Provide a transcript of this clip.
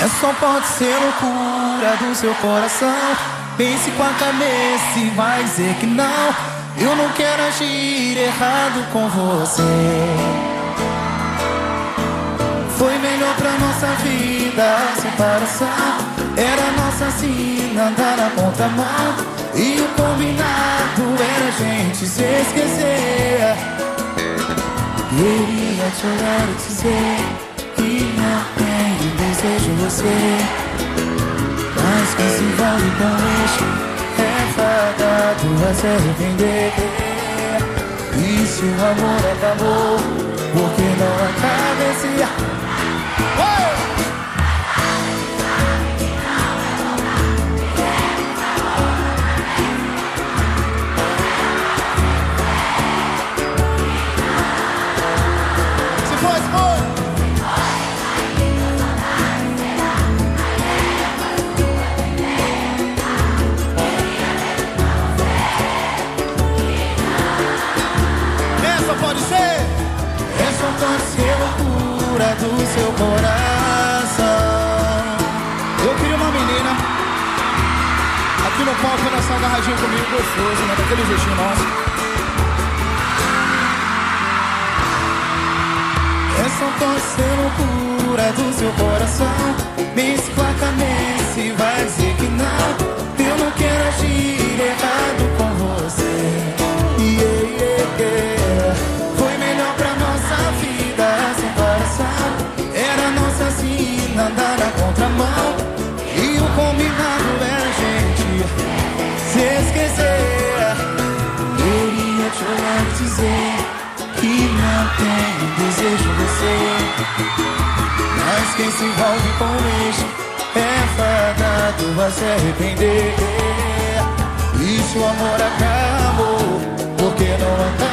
É só pode ser loucura do seu coração. Pense com a cabeça e vai dizer que não. Eu não quero agir errado com você. Foi melhor pra nossa vida a separação. Era nossa sina andar na contramão. E o combinado era a gente se esquecer. Queria te olhar e dizer que tenho desejo você. Mas quem se envolve com isso é fadado a se arrepender. E se o amor acabou, por que não acaba do seu coração. Eu queria uma menina aqui no palco nessa agarradinha comigo, gostoso, né? Daquele jeitinho nosso. Ser loucura do seu coração. Pense com a cabeça e vai dizer que não. Eu não quero agir errado com você. Yeah, yeah, yeah. andar na contramão E o combinado era a gente se esquecer Queria te olhar dizer que não tenho desejo mas quem se envolve com isso é fadado a se arrepender. E se o amor é acabou, porque não é anda?